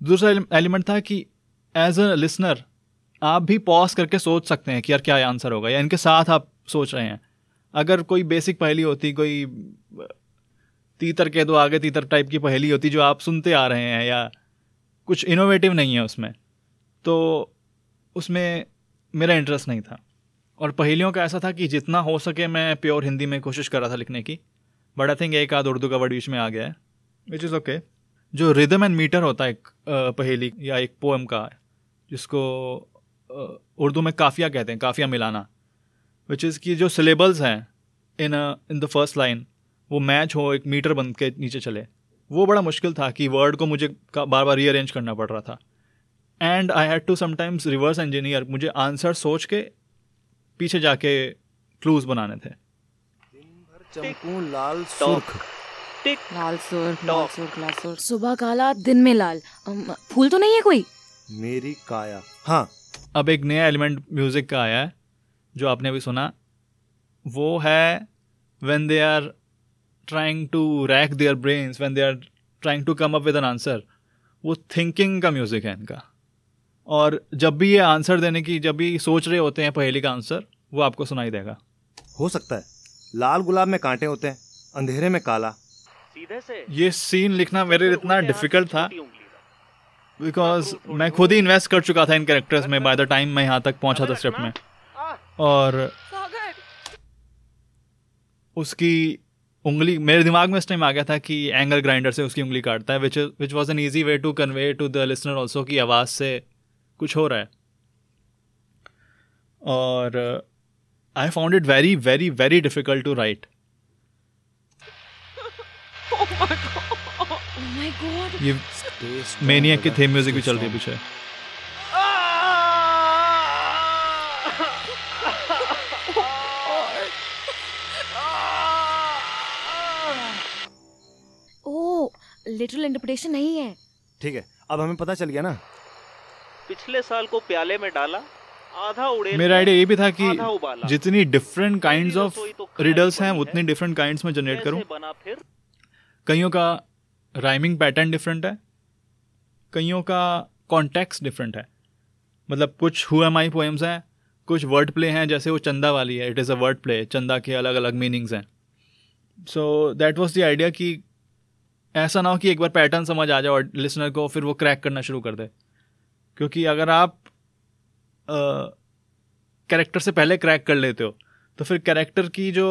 Speaker 2: दूसरा एलिमेंट था कि एज अ लिसनर आप भी पॉज करके सोच सकते हैं कि यार क्या आंसर होगा या इनके साथ आप सोच रहे हैं। अगर कोई बेसिक पहेली होती, कोई, तीतर के दो, आगे तीतर टाइप की पहेली होती जो आप सुनते आ रहे हैं या कुछ इनोवेटिव नहीं है उसमें तो उसमें मेरा इंटरेस्ट नहीं था। और पहेलियों का ऐसा था कि जितना हो सके मैं प्योर हिंदी में कोशिश कर रहा था लिखने की बट आई थिंक एक आध उर्दू का वर्ड बीच में आ गया है विच इज़ ओके जो रिदम एंड मीटर होता है एक पहेली या एक पोएम का, जिसको उर्दू में काफिया कहते हैं, काफिया मिलाना। विच इज़ कि जो सिलेबल्स हैं in in the first line वो मैच हो एक मीटर बन के नीचे चले। वो बड़ा मुश्किल था कि वर्ड को मुझे बार बार रीअरेंज करना पड़ रहा था। And I had to sometimes reverse engineer मुझे आंसर सोच के पीछे जाके क्लूज बनाने थे।
Speaker 5: चमकू लाल सुर्ख।
Speaker 4: लाल सुर्ख लाल सुर्ख लाल सुर्ख।
Speaker 1: सुबह काला दिन में लाल। फूल तो नहीं है कोई?
Speaker 5: मेरी काया। हाँ।
Speaker 2: अब एक नया एलिमेंट म्यूज़िक का आया है। जो आपने अभी सुना वो है when they are trying to rack their brains when they are trying to come up with an answer वो थिंकिंग का म्यूज़िक है इनका। और जब भी ये आंसर देने की जब भी सोच रहे होते हैं पहेली का आंसर वो आपको सुनाई देगा।
Speaker 5: हो सकता है लाल गुलाब में कांटे होते हैं अंधेरे में काला।
Speaker 3: सीधे से?
Speaker 2: ये सीन लिखना मेरे लिए इतना डिफ़िकल्ट था। बिकॉज़ मैं खुद ही इन्वेस्ट कर चुका था इन कैरेक्टर्स में बाय द टाइम मैं यहाँ तक पहुँचा था स्क्रिप्ट में। और उसकी उंगली मेरे दिमाग में इस टाइम आ गया था कि एंगल ग्राइंडर से उसकी उंगली काटता है which which was an easy way to convey to the listener also की आवाज़ से कुछ हो रहा है। और I found it very very very difficult to write ये मेनियक की थीम म्यूज़िक भी चल रही है पीछे।
Speaker 1: लिटिल इंटरप्रिटेशन नहीं है।
Speaker 5: ठीक है अब हमें पता चल गया ना।
Speaker 3: पिछले साल को प्याले में डाला आधा उड़े
Speaker 2: मेरा आइडिया ये भी था कि जितनी डिफरेंट काइंड्स ऑफ़ रिडल्स हैं उतनी डिफरेंट काइंड्स में जनरेट करूँ?
Speaker 3: बना फिर?
Speaker 2: कईयों का राइमिंग पैटर्न डिफरेंट है कईयों का कॉन्टेक्स्ट डिफरेंट है। मतलब कुछ हु एम आई पोएम्स हैं कुछ वर्ड प्ले हैं जैसे वो चंदा वाली है it is a word play चंदा के अलग अलग मीनिंग्स हैं। So that was the idea कि ऐसा ना हो कि एक बार पैटर्न समझ आ जाए और लिसनर को फिर वो क्रैक करना शुरू कर दे। क्योंकि अगर आप कैरेक्टर से पहले क्रैक कर लेते हो तो फिर कैरेक्टर की जो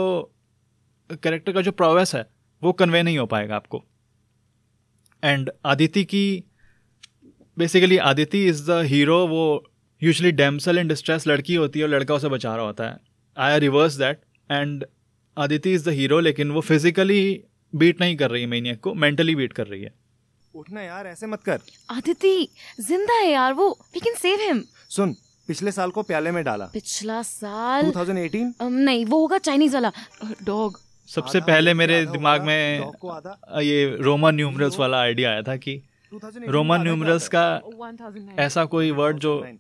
Speaker 2: कैरेक्टर का जो प्रोवेस है, वो कन्वे नहीं हो पाएगा आपको। एंड आदिति की basically Aditi is the hero वो यूजली डैमसल इन डिस्ट्रेस लड़की होती है और लड़का उसे बचा रहा होता है। I reverse that and Aditi is the hero लेकिन वो फिजिकली बीट नहीं कर रही है मैनियक को मेंटली बीट कर रही है।
Speaker 5: उठना यार ऐसे मत कर।
Speaker 1: आदिति ज़िंदा है यार वो। वी कैन सेव हिम
Speaker 5: सुन पिछले साल को प्याले में डाला।
Speaker 1: पिछला साल
Speaker 5: 2018
Speaker 1: अम, नहीं वो होगा चाइनीज़ वाला। डॉग
Speaker 2: सबसे पहले मेरे दिमाग में ये रोमन न्यूमरल्स वाला आइडिया आया था कि रोमन न्यूमरल्स का ऐसा कोई वर्ड जो
Speaker 5: होता है?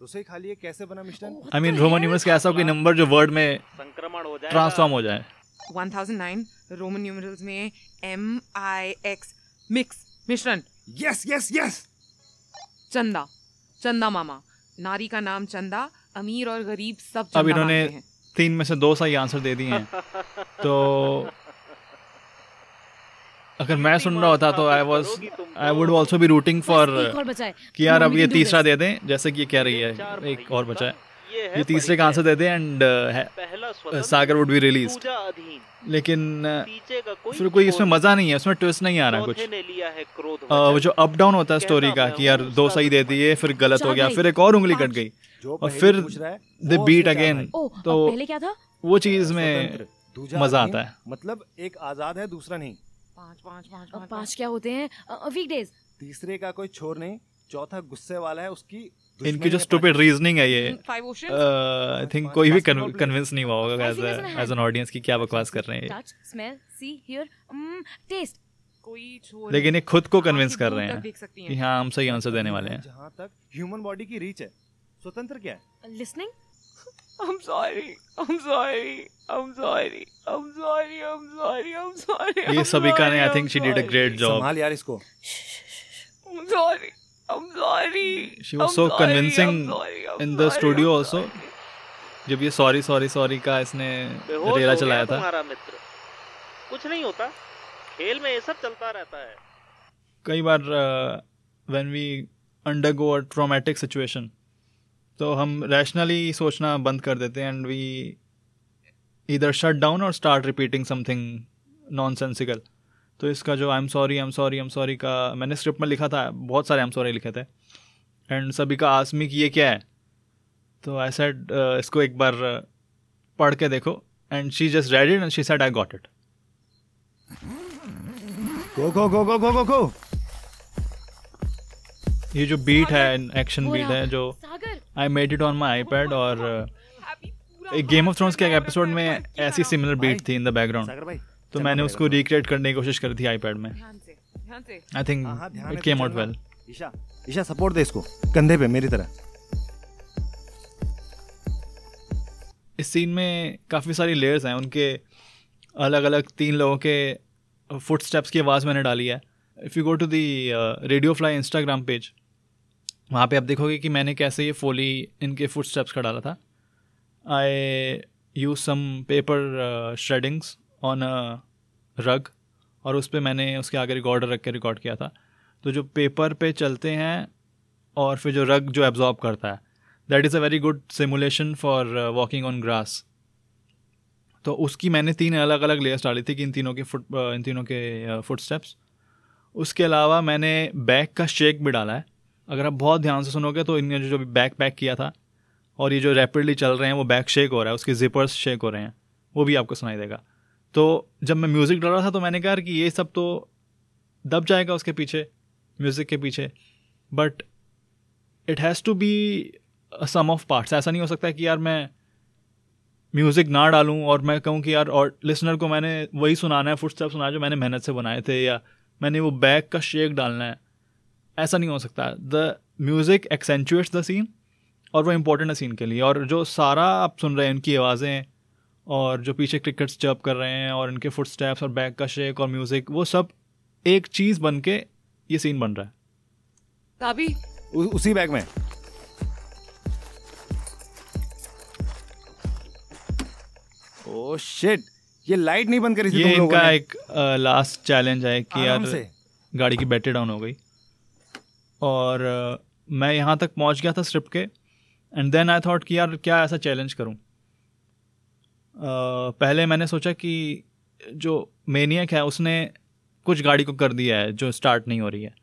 Speaker 5: रसोई खा लिए कैसे बना मिष्टान?
Speaker 2: आई मीन रोमन न्यूमरल्स का ऐसा कोई नंबर जो वर्ड में
Speaker 3: संक्रमण हो जाए
Speaker 2: ट्रांसफॉर्म हो जाए।
Speaker 4: 1009 रोमन न्यूमरल्स में एम आई एक्स मिक्स मिश्रण।
Speaker 5: यस यस यस
Speaker 4: चंदा चंदा मामा। नारी का नाम चंदा अमीर और गरीब सब
Speaker 2: अब
Speaker 4: चंदा
Speaker 2: इन्होंने
Speaker 4: हैं।
Speaker 2: तीन में से दो सही आंसर दे दिए हैं। तो अगर मैं सुन रहा होता तो I was I would also be rooting for कि यार अब ये तीसरा. दे दें जैसे कि ये कह रही है। एक और बचा है।
Speaker 3: ये
Speaker 2: ये तीसरे का आंसर दे दें एंड
Speaker 3: पहला
Speaker 2: सागर वुड बी रिलीज़ लेकिन uh,
Speaker 3: तीजे का कोई
Speaker 2: फिर कोई इसमें मज़ा नहीं है उसमें ट्विस्ट नहीं आ रहा कुछ।
Speaker 3: चौथे ने लिया क्रोध
Speaker 2: वो जो अप डाउन होता है स्टोरी का कि यार दो सही दे दिए फिर गलत हो गया फिर एक और उंगली कट गई।
Speaker 5: जो
Speaker 2: और फिर
Speaker 5: पूछ रहा है
Speaker 2: दे बीट अगेन तो
Speaker 1: पहले क्या था?
Speaker 2: वो चीज़ में मज़ा आता है।
Speaker 5: मतलब एक आज़ाद है दूसरा नहीं।
Speaker 4: पाँच पाँच पाँच पाँच
Speaker 1: पाँच क्या होते हैं? वीकडेज
Speaker 5: तीसरे का कोई छोर नहीं चौथा गुस्से वाला है उसकी
Speaker 2: इनकी जो स्टूपिड रीजनिंग है ये आई थिंक कोई भी कन्विंस नहीं हुआ होगा एज एज एन ऑडियंस की क्या बकवास कर रहे हैं
Speaker 1: स्मेल सी हियर टेस्ट
Speaker 4: कोई
Speaker 2: लेकिन ये खुद को कन्विंस कर रहे हैं कि
Speaker 4: हैं
Speaker 2: हम सही आंसर देने वाले हैं
Speaker 5: जहाँ तक ह्यूमन बॉडी की रीच है स्वतंत्र क्या है
Speaker 1: listening
Speaker 4: I'm sorry. I'm sorry. I'm sorry. I'm sorry. I'm sorry. I'm sorry.
Speaker 2: ये
Speaker 4: I'm
Speaker 2: सबिका ने
Speaker 4: sorry,
Speaker 2: I think she did a great job
Speaker 5: संभाल यार इसको
Speaker 4: I'm sorry. I'm sorry.
Speaker 2: She was
Speaker 4: I'm
Speaker 2: so
Speaker 4: sorry,
Speaker 2: convincing
Speaker 4: I'm sorry, I'm
Speaker 2: in the
Speaker 4: sorry,
Speaker 2: studio
Speaker 4: I'm
Speaker 2: also.
Speaker 4: sorry.
Speaker 2: जब ये sorry sorry sorry का इसने रेला चलाया था
Speaker 3: तुम्हारा मित्र कुछ नहीं होता खेल में ये सब चलता रहता है
Speaker 2: कई बार when we undergo a traumatic situation तो हम रैशनली सोचना बंद कर देते हैं एंड वी इधर शट डाउन और स्टार्ट रिपीटिंग समथिंग नॉनसेंसिकल तो इसका जो I am sorry I am sorry I am sorry का मैंने स्क्रिप्ट में लिखा था बहुत सारे आई एम सॉरी लिखे थे। एंड सभी का आसमी कि ये क्या है? तो आई सेड इसको एक बार पढ़ के देखो। And she just read it and she said I got it
Speaker 5: go go go go go go go
Speaker 2: ये जो बीट है एक्शन बीट है जो I made it on my iPad और एक गेम ऑफ़ थ्रोन्स के एक एपिसोड में ऐसी सिमिलर बीट थी इन द बैकग्राउंड
Speaker 5: सागर भाई
Speaker 2: तो मैंने उसको रिक्रिएट करने की कोशिश करी थी आईपैड में।
Speaker 4: ध्यान से ध्यान से।
Speaker 2: I think it came out well
Speaker 5: Isha Isha support दे इसको कंधे पे मेरी तरह।
Speaker 2: इस सीन में काफ़ी सारी लेयर्स हैं उनके अलग अलग तीन लोगों के फुट स्टेप्स की आवाज़ मैंने डाली है। If you go to the Radio Fly Instagram page वहाँ पे आप देखोगे कि मैंने कैसे ये फोली इनके फुट स्टेप्स का डाला था। I use some paper shreddings on a rug और उस पर मैंने उसके आगे रिकॉर्डर रख के रिकॉर्ड किया था। तो जो पेपर पे चलते हैं, और फिर जो रग जो एब्जॉर्ब करता है that is a very good simulation for walking on grass तो उसकी मैंने तीन अलग अलग लेयर्स डाली थी कि इन तीनों के फुट इन तीनों के फुट स्टेप्स उसके अलावा मैंने बैक का शेक भी डाला है। अगर आप बहुत ध्यान से सुनोगे तो इनने जो जो बैक पैक किया था, और ये जो रैपिडली चल रहे हैं, वो बैक शेक हो रहा है, उसके जिपर्स शेक हो रहे हैं, वो भी आपको सुनाई देगा। तो जब मैं म्यूज़िक डाल रहा था तो मैंने कहा कि ये सब तो दब जाएगा उसके पीछे म्यूज़िक के पीछे। But it has to be some of parts ऐसा नहीं हो सकता कि यार मैं म्यूज़िक ना डालूं और मैं कहूँ कि यार और लिसनर को मैंने वही सुनाना है फुट स्टेप सुना जो मैंने मेहनत से बनाए थे या मैंने वो बैक का शेक डालना है। ऐसा नहीं हो सकता। The music accentuates the scene और वो इम्पोर्टेंट है सीन के लिए। और जो सारा आप सुन रहे हैं, उनकी आवाज़ें और जो पीछे क्रिकेट्स जब कर रहे हैं और इनके फुट स्टेप्स और बैक का शेक और म्यूज़िक वो सब एक चीज़ बन के ये सीन बन रहा है।
Speaker 4: काबी
Speaker 5: उ, उसी बैग में। ओ शिट ये लाइट नहीं बंद करी थी
Speaker 2: ये
Speaker 5: तुम लोगों
Speaker 2: इनका एक लास्ट चैलेंज है कि यार
Speaker 5: से।
Speaker 2: गाड़ी की बैटरी डाउन हो गई। और मैं यहाँ तक पहुँच गया था स्ट्रिप के एंड देन आई थॉट कि यार क्या ऐसा चैलेंज करूँ? पहले मैंने सोचा कि जो मेनियक है, उसने कुछ गाड़ी को कर दिया है, जो स्टार्ट नहीं हो रही है।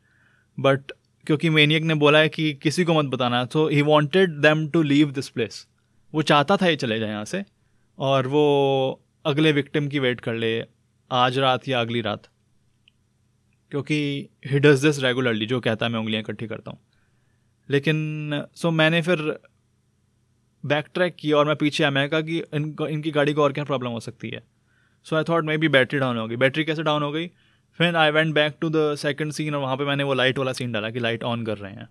Speaker 2: बट क्योंकि मेनियक ने बोला है कि किसी को मत बताना तो he wanted them to leave this place वो चाहता था ये चले जाए यहाँ से, और वो अगले विक्टिम की वेट कर ले, आज रात या अगली रात। क्योंकि ही डज दिस रेगुलरली जो कहता है मैं उंगलियाँ इकट्ठी करता हूँ। लेकिन सो मैंने फिर बैक ट्रैक किया और मैं पीछे आया मैं कहा कि इनको इनकी गाड़ी को और क्या प्रॉब्लम हो सकती है? So I thought maybe battery down हो गई। बैटरी कैसे डाउन हो गई? फिर I went back to the second scene और वहाँ पे मैंने वो लाइट वाला सीन डाला कि लाइट ऑन कर रहे हैं।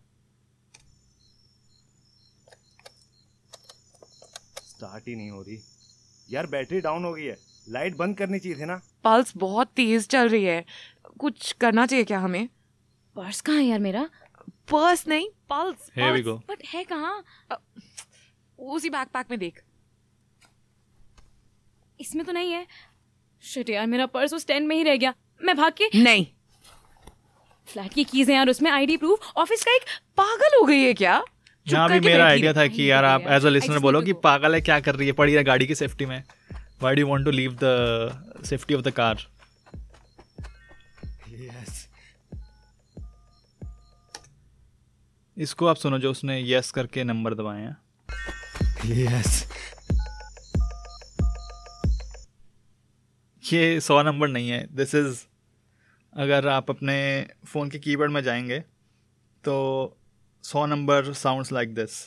Speaker 5: स्टार्ट ही नहीं हो रही। यार बैटरी डाउन हो गई है। लाइट बंद करनी चाहिए थी ना?
Speaker 4: पल्स बहुत तेज चल रही है। कुछ करना चाहिए क्या हमें?
Speaker 1: पर्स कहाँ है यार मेरा?
Speaker 4: पर्स नहीं पल्स
Speaker 1: बट है कहाँ?
Speaker 4: उसी बैकपैक में देख।
Speaker 1: इसमें तो नहीं है। शिट यार मेरा पर्स उस टेंट में ही रह गया। मैं भाग के
Speaker 4: नहीं।
Speaker 1: फ्लैट की कीज हैं यार उसमें आईडी प्रूफ ऑफ़िस का एक
Speaker 4: पागल हो गई है क्या?
Speaker 2: यहाँ भी मेरा आइडिया था कि यार आप एज अ लिसनर बोलो कि पागल है क्या कर रही है? पड़ी है गाड़ी की सेफ्टी में। Why do want to leave the safety of the car
Speaker 5: yes
Speaker 2: इसको आप सुनो जो उसने यस करके नंबर दबाए हैं।
Speaker 5: यस
Speaker 2: ये सौ नंबर नहीं है। दिस इज़ अगर आप अपने फ़ोन के कीबोर्ड में जाएँगे तो सौ नंबर साउंड्स लाइक दिस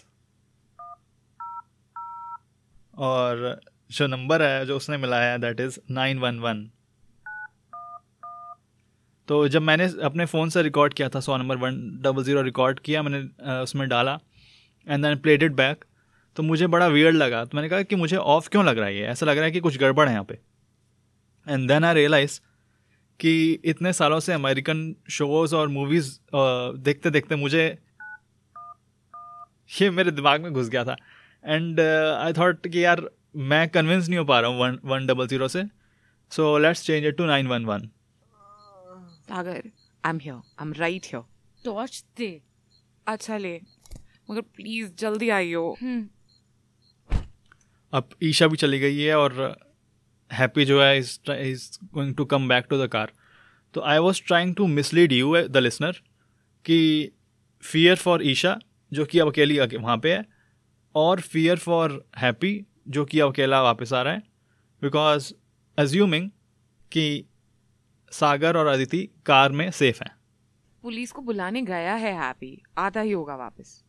Speaker 2: और जो नंबर है, जो उसने मिलाया है that is nine one one तो जब मैंने अपने फ़ोन से रिकॉर्ड किया था, सौ number one double zero record किया, मैंने उसमें डाला and then played it back तो मुझे बड़ा वियर्ड लगा। तो मैंने कहा कि मुझे ऑफ़ क्यों लग रहा है ये? ऐसा लग रहा है कि कुछ गड़बड़ है यहाँ पे। एंड देन आई रियलाइज़ कि इतने सालों से अमेरिकन शोज़ और मूवीज़ देखते देखते मुझे ये मेरे दिमाग में घुस गया था। एंड आई थॉट कि यार मैं कन्विंस नहीं हो पा रहा हूँ वन डबल ज़ीरो से। So let's change it to nine one one
Speaker 4: Sagar I am here I am right here
Speaker 1: torch दे।
Speaker 4: अच्छा ले। मगर प्लीज़ जल्दी आइयो।
Speaker 1: हम्म।
Speaker 2: अब ईशा भी चली गई है और हैप्पी जो है is is going to come back to the car तो I was trying to mislead you the listener कि फियर फॉर ईशा, जो कि अब अकेली वहाँ पे है, और फियर फॉर हैप्पी, जो कि अब अकेला वापस आ रहा है बिकॉज़ एज्यूमिंग कि सागर और अदिति कार में सेफ़ हैं।
Speaker 4: पुलिस को बुलाने गया है हैप्पी आता ही होगा वापस।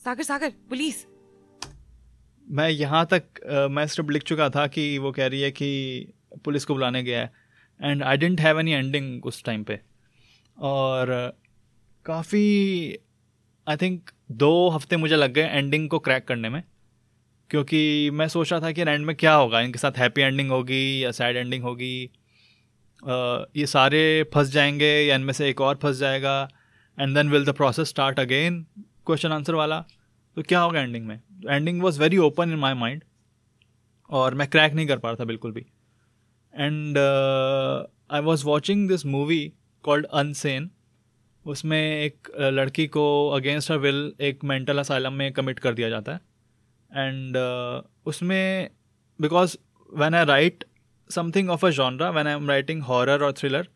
Speaker 4: सागर सागर, पुलिस!
Speaker 2: मैं यहाँ तक मैं स्क्रिप्ट लिख चुका था कि वो कह रही है कि पुलिस को बुलाने गया है। And I didn't have any ending उस टाइम पे। और काफ़ी आई थिंक दो हफ़्ते मुझे लग गए एंडिंग को क्रैक करने में। क्योंकि मैं सोच रहा था कि एंड में क्या होगा? इनके साथ हैप्पी एंडिंग होगी या सैड एंडिंग होगी? ये सारे फंस जाएँगे या इनमें से एक और फंस जाएगा? And then will the process start again question answer वाला। तो क्या होगा एंडिंग में? Ending was very open in my mind और मैं क्रैक नहीं कर पा रहा था बिल्कुल भी। And I was watching this movie called unseen उसमें एक लड़की को अगेंस्ट हर विल एक मेंटल असाइलम में कमिट कर दिया जाता है। एंड uh, उसमें because when I write something of a genre when I am writing horror और थ्रिलर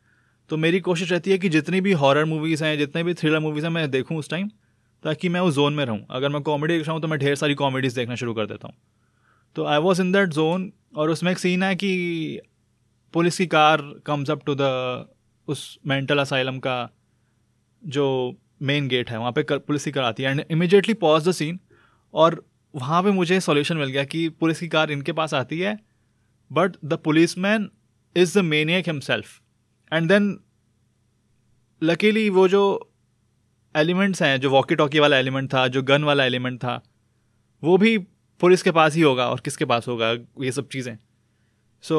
Speaker 2: तो मेरी कोशिश रहती है कि जितनी भी हॉरर मूवीज़ हैं जितने भी थ्रिलर मूवीज़ हैं मैं देखूँ उस टाइम ताकि मैं उस जोन में रहूँ। अगर मैं कॉमेडी देख रहा हूँ तो मैं ढेर सारी कॉमेडीज़ देखना शुरू कर देता हूँ। तो I was in that zone और उसमें एक सीन है कि पुलिस की car comes up to the उस मेंटल असाइलम का जो मेन गेट है, वहाँ पे कर- पुलिस की कार आती है। And immediately pause the scene और वहाँ पे मुझे सॉल्यूशन मिल गया कि पुलिस की कार इनके पास आती है but the police man is the maniac himself and then luckily वो जो एलिमेंट्स हैं जो वॉकी टॉकी वाला एलिमेंट था जो गन वाला एलिमेंट था वो भी पुलिस के पास ही होगा और किसके पास होगा ये सब चीज़ें। सो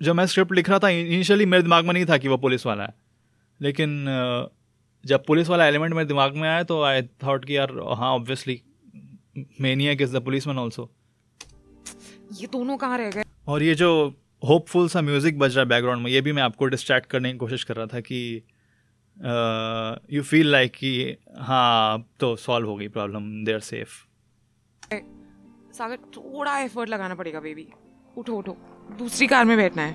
Speaker 2: so, जब मैं स्क्रिप्ट लिख रहा था इनिशियली मेरे दिमाग में नहीं था कि वो पुलिस वाला है। लेकिन जब पुलिस वाला एलिमेंट मेरे दिमाग में आया तो आई थॉट कि यार हाँ obviously maniac is the police man also
Speaker 4: ये दोनों कहाँ रह गए?
Speaker 2: और ये जो होपफुल सा म्यूज़िक बज रहा है बैकग्राउंड में ये भी मैं आपको डिस्ट्रैक्ट करने की कोशिश कर रहा था कि यू फील लाइक कि हाँ अब तो सॉल्व हो गई problem they are safe
Speaker 4: Sagar थोड़ा एफर्ट लगाना पड़ेगा बेबी उठो उठो. दूसरी कार में बैठना है.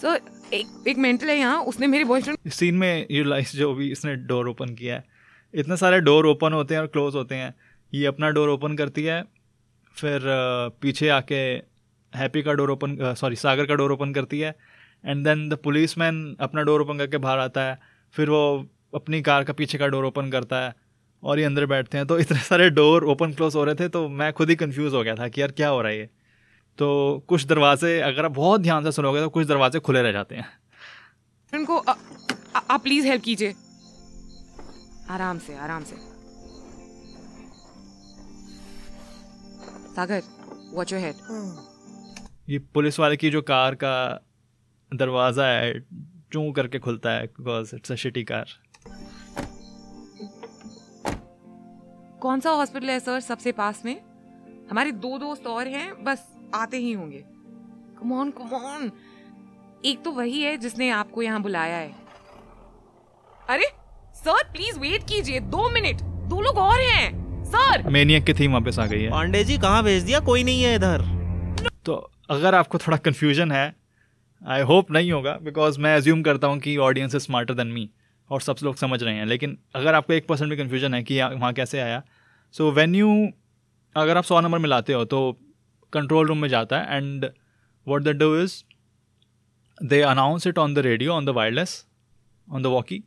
Speaker 4: सर एक एक मेंटल है यहाँ. उसने मेरे बॉयफ्रेंड
Speaker 2: सीन में यू लाइस जो भी इसने डोर ओपन किया है. इतने सारे डोर ओपन होते हैं और क्लोज होते हैं. ये अपना डोर ओपन करती है फिर पीछे आके हैप्पी का डोर ओपन सॉरी सागर का डोर ओपन करती है and then the police man अपना डोर ओपन करके बाहर आता है फिर वो अपनी कार का पीछे का डोर ओपन करता है और ये अंदर बैठते हैं तो इतने सारे डोर ओपन क्लोज हो रहे थे तो मैं खुद ही कंफ्यूज हो गया था कि यार क्या हो रहा है ये। तो कुछ दरवाजे अगर आप बहुत ध्यान से सुनोगे तो कुछ दरवाजे खुले रह जाते हैं।
Speaker 4: को अ- आप प्लीज़ हेल्प कीजिए। आराम से आराम से। सागर वॉच योर हेड
Speaker 2: ये पुलिस वाले की जो कार का दरवाज़ा है चूं करके खुलता है because it's a shitty car
Speaker 4: कौन सा हॉस्पिटल है सर सबसे पास में? हमारे दो दोस्त और हैं बस आते ही होंगे। कम ऑन कम ऑन एक तो वही है जिसने आपको यहाँ बुलाया है। अरे सर प्लीज़ वेट कीजिए दो मिनट। दो लोग और हैं सर
Speaker 2: मेनियक की थीम वापस आ गई है।
Speaker 3: पांडे जी कहाँ भेज दिया? कोई नहीं है इधर।
Speaker 2: तो अगर आपको थोड़ा कन्फ्यूज़न है आई होप नहीं होगा बिकॉज़ मैं एज्यूम करता हूँ कि audience is smarter than me और सब लोग समझ रहे हैं। लेकिन अगर आपको एक परसेंट भी कन्फ्यूज़न है कि वहाँ कैसे आया सो वेन यू अगर आप सौ नंबर मिलाते हो तो कंट्रोल रूम में जाता है and what they do is they announce it on the radio on the wireless on the walkie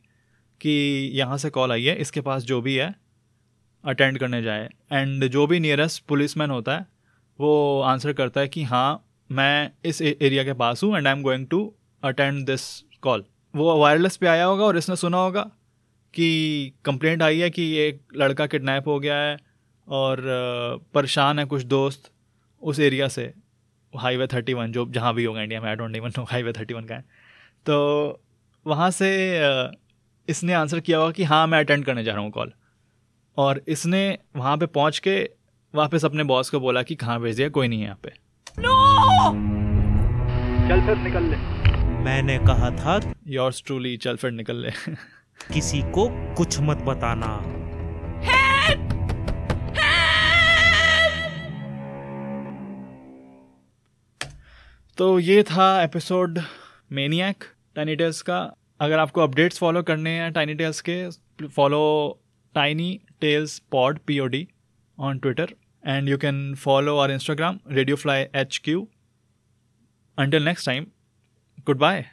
Speaker 2: कि यहाँ से कॉल आई है, इसके पास जो भी है अटेंड करने जाए। एंड जो भी नियरेस्ट पुलिस मैन होता है, वो आंसर करता है कि हाँ मैं इस एरिया के पास हूँ and I am going to attend this call वो वायरलेस पे आया होगा और इसने सुना होगा कि कंप्लेंट आई है कि एक लड़का किडनैप हो गया है और परेशान है कुछ दोस्त उस एरिया से हाईवे थर्टी वन जो जहाँ भी होगा इंडिया में I don't even know highway thirty one का है। तो वहाँ से इसने आंसर किया होगा कि हाँ मैं अटेंड करने जा रहा हूँ कॉल और इसने वहाँ पे पहुँच के वापस अपने बॉस को बोला कि कहाँ भेज दिया, कोई नहीं है यहाँ पे। चल फिर निकल ले।
Speaker 6: मैंने कहा था
Speaker 2: योर्स ट्रूली चल फिर निकल ले।
Speaker 6: किसी को कुछ मत बताना।
Speaker 2: तो ये था एपिसोड मेनियक टाइनी टेल्स का। अगर आपको अपडेट्स फॉलो करने हैं टाइनी टेल्स के follow tiny tales pod P O D on Twitter and you can follow our Instagram, RadioFly HQ. Until next time, goodbye.